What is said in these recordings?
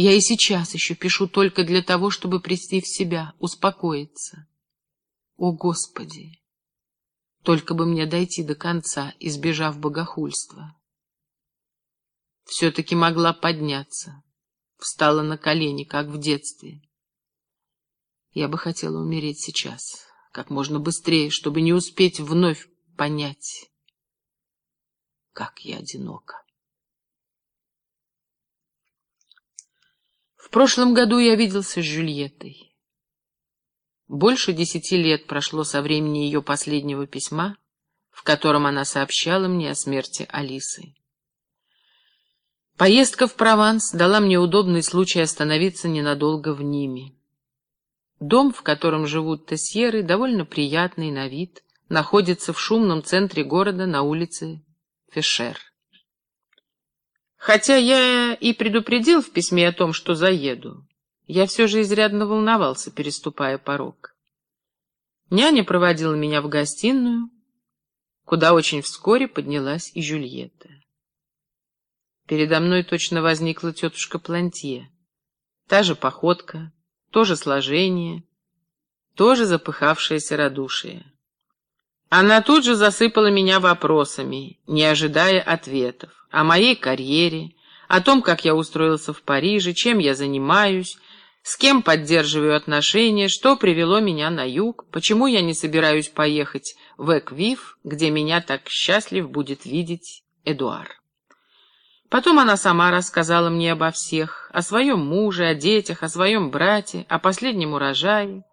Я и сейчас еще пишу только для того, чтобы прийти в себя, успокоиться. О, Господи! Только бы мне дойти до конца, избежав богохульства. Все-таки могла подняться. Встала на колени, как в детстве. Я бы хотела умереть сейчас, как можно быстрее, чтобы не успеть вновь понять, как я одинока. В прошлом году я виделся с Жюльеттой. Больше десяти лет прошло со времени ее последнего письма, в котором она сообщала мне о смерти Алисы. Поездка в Прованс дала мне удобный случай остановиться ненадолго в Ниме. Дом, в котором живут Тессьеры, довольно приятный на вид, находится в шумном центре города на улице Фешер. Хотя я и предупредил в письме о том, что заеду, я все же изрядно волновался, переступая порог. Няня проводила меня в гостиную, куда очень вскоре поднялась и Жюльетта. Передо мной точно возникла тетушка Плантье. Та же походка, то же сложение, тоже запыхавшееся радушие. Она тут же засыпала меня вопросами, не ожидая ответов о моей карьере, о том, как я устроился в Париже, чем я занимаюсь, с кем поддерживаю отношения, что привело меня на юг, почему я не собираюсь поехать в Эквив, где меня так счастлив будет видеть Эдуар. Потом она сама рассказала мне обо всех, о своем муже, о детях, о своем брате, о последнем урожае,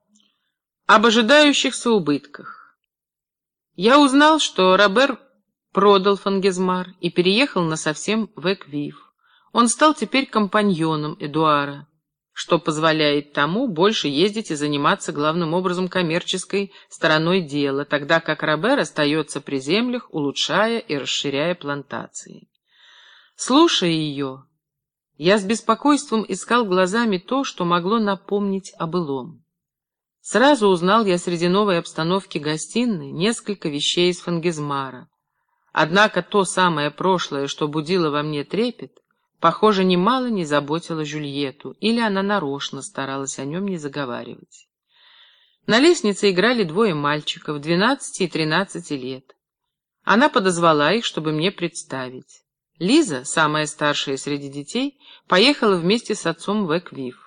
об ожидающихся убытках. Я узнал, что Робер продал Фангизмар и переехал насовсем в Эквив. Он стал теперь компаньоном Эдуара, что позволяет тому больше ездить и заниматься главным образом коммерческой стороной дела, тогда как Робер остается при землях, улучшая и расширяя плантации. Слушая ее, я с беспокойством искал глазами то, что могло напомнить о былом. Сразу узнал я среди новой обстановки гостиной несколько вещей из Фангизмара, Однако то самое прошлое, что будило во мне трепет, похоже, немало не заботило Жюльету, или она нарочно старалась о нем не заговаривать. На лестнице играли двое мальчиков, двенадцати и тринадцати лет. Она подозвала их, чтобы мне представить. Лиза, самая старшая среди детей, поехала вместе с отцом в Эквив.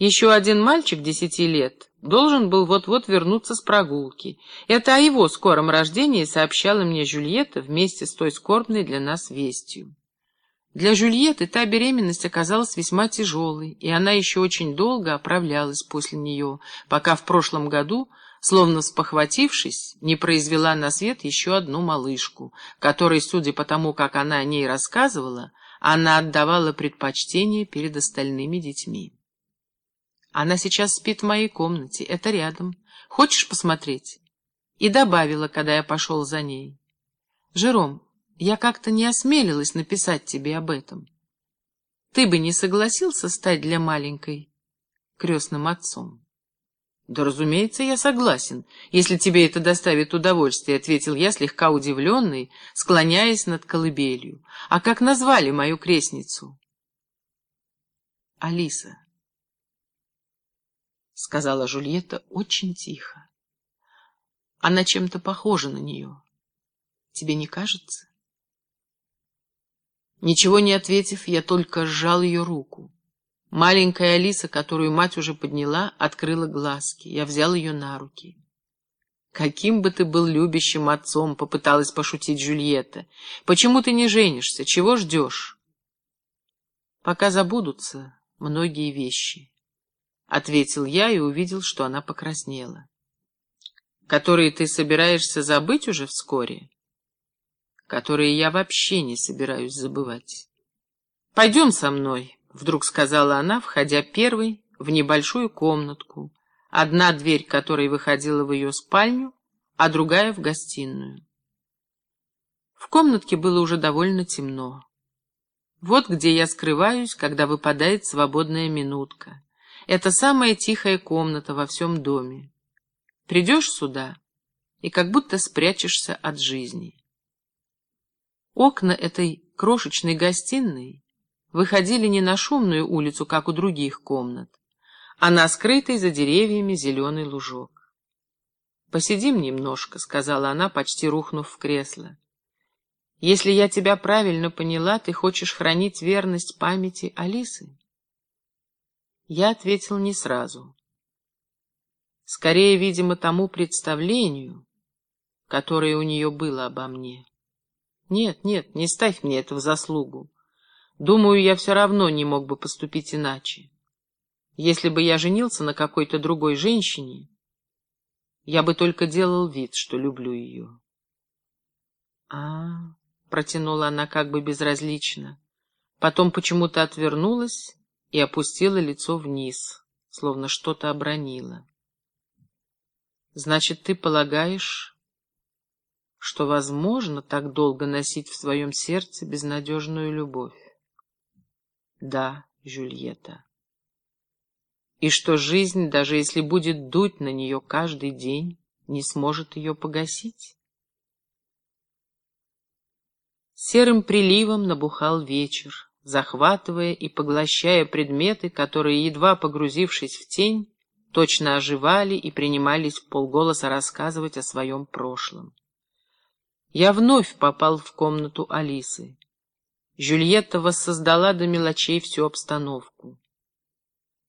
Еще один мальчик десяти лет должен был вот-вот вернуться с прогулки. Это о его скором рождении сообщала мне Жюльетта вместе с той скорбной для нас вестью. Для Жюльетты та беременность оказалась весьма тяжелой, и она еще очень долго оправлялась после нее, пока в прошлом году, словно спохватившись, не произвела на свет еще одну малышку, которой, судя по тому, как она о ней рассказывала, она отдавала предпочтение перед остальными детьми. Она сейчас спит в моей комнате, это рядом. Хочешь посмотреть?» И добавила, когда я пошел за ней. «Жером, я как-то не осмелилась написать тебе об этом. Ты бы не согласился стать для маленькой крестным отцом?» «Да, разумеется, я согласен, если тебе это доставит удовольствие», — ответил я, слегка удивленный, склоняясь над колыбелью. «А как назвали мою крестницу?» «Алиса». — сказала Жульетта очень тихо. Она чем-то похожа на нее. Тебе не кажется? Ничего не ответив, я только сжал ее руку. Маленькая Алиса, которую мать уже подняла, открыла глазки. Я взял ее на руки. «Каким бы ты был любящим отцом!» — попыталась пошутить Жюльетта. «Почему ты не женишься? Чего ждешь?» «Пока забудутся многие вещи», — ответил я и увидел, что она покраснела. «Которые ты собираешься забыть уже вскоре?» «Которые я вообще не собираюсь забывать». «Пойдем со мной», — вдруг сказала она, входя первой в небольшую комнатку, одна дверь которой выходила в ее спальню, а другая в гостиную. В комнатке было уже довольно темно. Вот где я скрываюсь, когда выпадает свободная минутка. Это самая тихая комната во всем доме. Придешь сюда и как будто спрячешься от жизни. Окна этой крошечной гостиной выходили не на шумную улицу, как у других комнат, а на скрытый за деревьями зеленый лужок. «Посидим немножко», — сказала она, почти рухнув в кресло. «Если я тебя правильно поняла, ты хочешь хранить верность памяти Алисы?» Я ответил не сразу. Скорее, видимо, тому представлению, которое у нее было обо мне. Нет, нет, не ставь мне это в заслугу. Думаю, я все равно не мог бы поступить иначе. Если бы я женился на какой-то другой женщине, я бы только делал вид, что люблю ее. А, протянула она как бы безразлично. Потом почему-то отвернулась и опустила лицо вниз, словно что-то обронила. Значит, ты полагаешь, что возможно так долго носить в своем сердце безнадежную любовь? Да, Жюльетта. И что жизнь, даже если будет дуть на нее каждый день, не сможет ее погасить? Серым приливом набухал вечер, захватывая и поглощая предметы, которые, едва погрузившись в тень, точно оживали и принимались в полголоса рассказывать о своем прошлом. Я вновь попал в комнату Алисы. Жюльетта воссоздала до мелочей всю обстановку.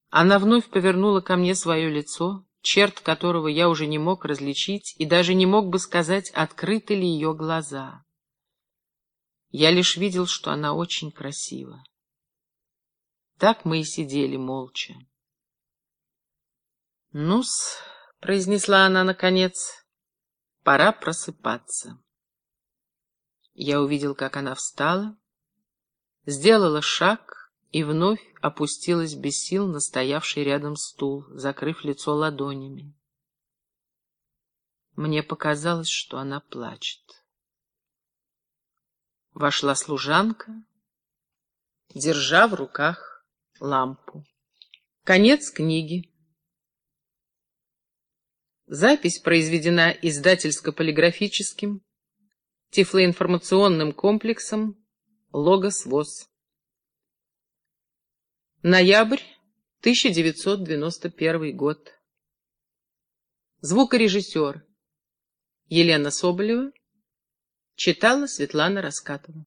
Она вновь повернула ко мне свое лицо, черт которого я уже не мог различить и даже не мог бы сказать, открыты ли ее глаза. Я лишь видел, что она очень красива. Так мы и сидели молча. «Ну-с», — произнесла она наконец, — «пора просыпаться». Я увидел, как она встала, сделала шаг и вновь опустилась без сил на стоявший рядом стул, закрыв лицо ладонями. Мне показалось, что она плачет. Вошла служанка, держа в руках лампу. Конец книги. Запись произведена издательско-полиграфическим тифлоинформационным комплексом «Логос ВОЗ». Ноябрь 1991 год. Звукорежиссер Елена Соболева читала Светлана Раскатова.